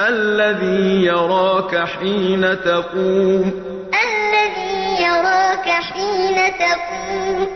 الَّذِي يَرَاكَ حِينَ تَقُومُ. الَّذِي يَرَاكَ حِينَ تَقُومُ.